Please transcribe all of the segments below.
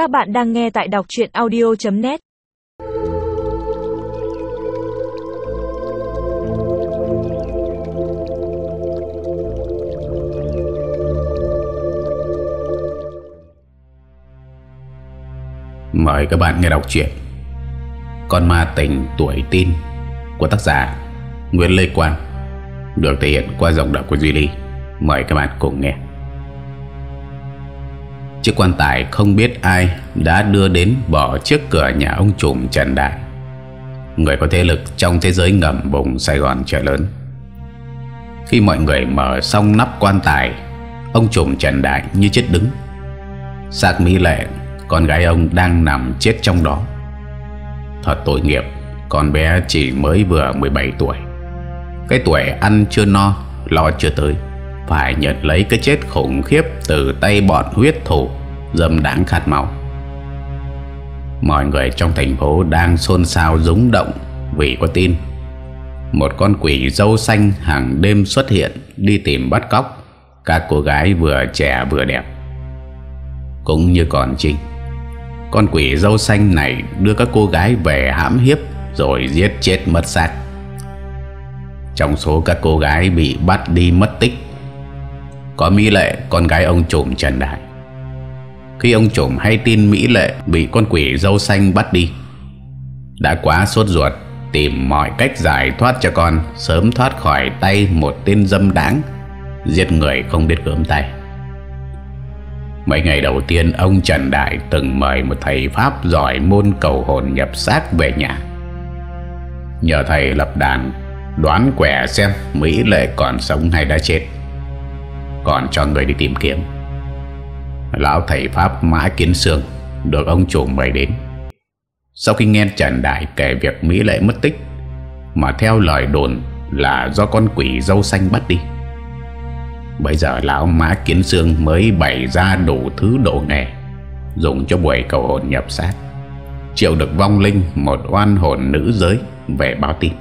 Các bạn đang nghe tại đọc chuyện audio.net Mời các bạn nghe đọc truyện Con ma tình tuổi tin của tác giả Nguyễn Lê Quang, được thể hiện qua giọng đọc của Duy Ly. Mời các bạn cùng nghe. Chiếc quan tài không biết ai đã đưa đến bỏ trước cửa nhà ông trùm Trần Đại. Người có thế lực trong thế giới ngầm vùng Sài Gòn chợ lớn. Khi mọi người mở xong nắp quan tài, ông trùm Trần Đại như chết đứng. Sạc Mỹ Lệ, con gái ông đang nằm chết trong đó. Thật tội nghiệp, con bé chỉ mới vừa 17 tuổi. Cái tuổi ăn chưa no, lo chưa tới phải nhận lấy cái chết khủng khiếp từ tay bọn huyết thủ, dâm đáng khát máu. Mọi người trong thành phố đang xôn xao rúng động vì có tin, một con quỷ dâu xanh hàng đêm xuất hiện đi tìm bắt cóc. Các cô gái vừa trẻ vừa đẹp. Cũng như còn trinh, con quỷ dâu xanh này đưa các cô gái về hãm hiếp rồi giết chết mất xác. Trong số các cô gái bị bắt đi mất tích có Mỹ Lệ, con gái ông trùm Trần Đại. Khi ông trùm hay tin Mỹ Lệ bị con quỷ dâu xanh bắt đi, đã quá sốt ruột tìm mọi cách giải thoát cho con, sớm thoát khỏi tay một tên dâm đáng, giết người không biết gớm tay. Mấy ngày đầu tiên, ông Trần Đại từng mời một thầy Pháp giỏi môn cầu hồn nhập xác về nhà. Nhờ thầy lập đàn, đoán quẻ xem Mỹ Lệ còn sống hay đã chết còn cho người đi tìm kiếm. Lão thầy Pháp Mã Kiến Sương được ông chủ mời đến. Sau khi nghe Trần Đại kể việc Mỹ Lệ mất tích, mà theo lời đồn là do con quỷ dâu xanh bắt đi, bây giờ lão Mã Kiến Sương mới bày ra đủ thứ độ nghề dùng cho buổi cầu hồn nhập sát, triệu được vong linh một oan hồn nữ giới về báo tin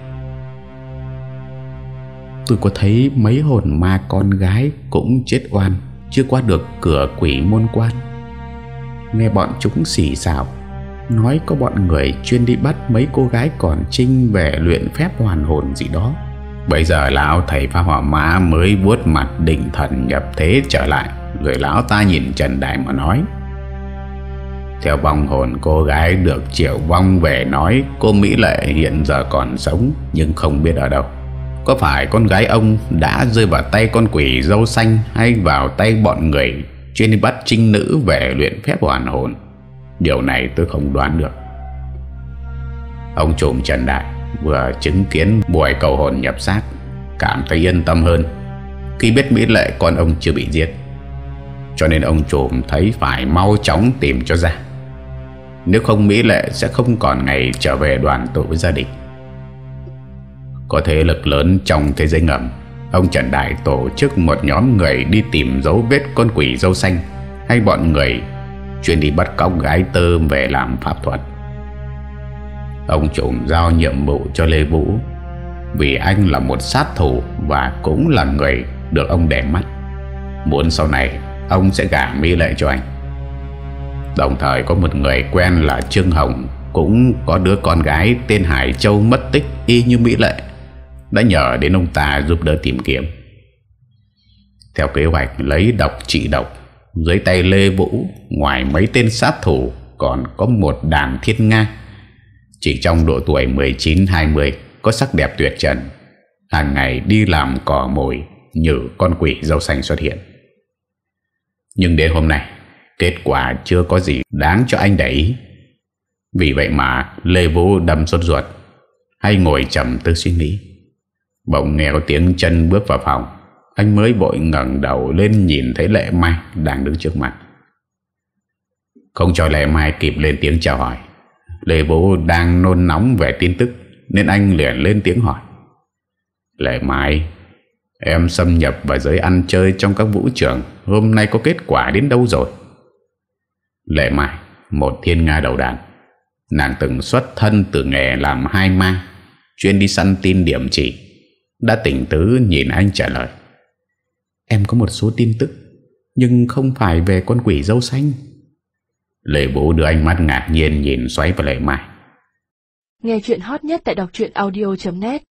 tôi có thấy mấy hồn ma con gái cũng chết oan, chưa qua được cửa quỷ môn quan. Nghe bọn chúng xì xào, nói có bọn người chuyên đi bắt mấy cô gái còn trinh về luyện phép hoàn hồn gì đó. Bây giờ lão thầy pha hỏa mã mới vuốt mặt định thần nhập thế trở lại, rồi lão ta nhìn trần đại mà nói, theo vong hồn cô gái được triệu vong về nói, cô mỹ lệ hiện giờ còn sống, nhưng không biết ở đâu có phải con gái ông đã rơi vào tay con quỷ dâu xanh Hay vào tay bọn người chuyên bắt trinh nữ về luyện phép hoàn hồn? Điều này tôi không đoán được. Ông trùm Trần Đại vừa chứng kiến buổi cầu hồn nhập xác Cảm thấy yên tâm hơn. Khi biết Mỹ Lệ con ông chưa bị giết, Cho nên ông trùm thấy phải mau chóng tìm cho ra. Nếu không Mỹ Lệ sẽ không còn ngày trở về đoàn tụ với gia đình có thế lực lớn trong thế giới ngầm. Ông Trần Đại tổ chức một nhóm người đi tìm dấu vết con quỷ dâu xanh, Hay bọn người chuyên đi bắt cóc gái tơ về làm pháp thuật. Ông trùm giao nhiệm vụ cho Lê Vũ, Vì anh là một sát thủ và cũng là người được ông để mắt. Muốn sau này, ông sẽ gả mỹ lệ cho anh. Đồng thời có một người quen là Trương Hồng, Cũng có đứa con gái tên Hải Châu mất tích y như Mỹ Lệ đã nhờ đến ông ta giúp đỡ tìm kiếm. Theo kế hoạch lấy độc trị độc, dưới tay Lê Vũ, ngoài mấy tên sát thủ còn có một đàn thiên nga. Chỉ trong độ tuổi 19-20 có sắc đẹp tuyệt trần, hàng ngày đi làm cỏ mồi như con quỷ dâu xanh xuất hiện. Nhưng đến hôm nay, kết quả chưa có gì đáng cho anh để ý. Vì vậy mà Lê Vũ đâm sốt ruột hay ngồi chậm tư suy nghĩ. Bỗng nghe có tiếng chân bước vào phòng. Anh mới vội ngẩng đầu lên nhìn thấy Lệ Mai đang đứng trước mặt. Không cho Lệ Mai kịp lên tiếng chào hỏi. Lê Vũ đang nôn nóng về tin tức, Nên anh liền lên tiếng hỏi. Lệ Mai, Em xâm nhập vào giới ăn chơi trong các vũ trường. Hôm nay có kết quả đến đâu rồi? Lệ Mai, Một thiên nga đầu đàn. Nàng từng xuất thân từ nghề làm hai ma, Chuyên đi săn tin điểm chỉ đã tỉnh tứ nhìn anh trả lời. Em có một số tin tức, Nhưng không phải về con quỷ dâu xanh. Lệ Vũ đưa ánh mắt ngạc nhiên nhìn xoáy vào Lệ Mai. Nghe chuyện hot nhất tại đọc truyện audio.net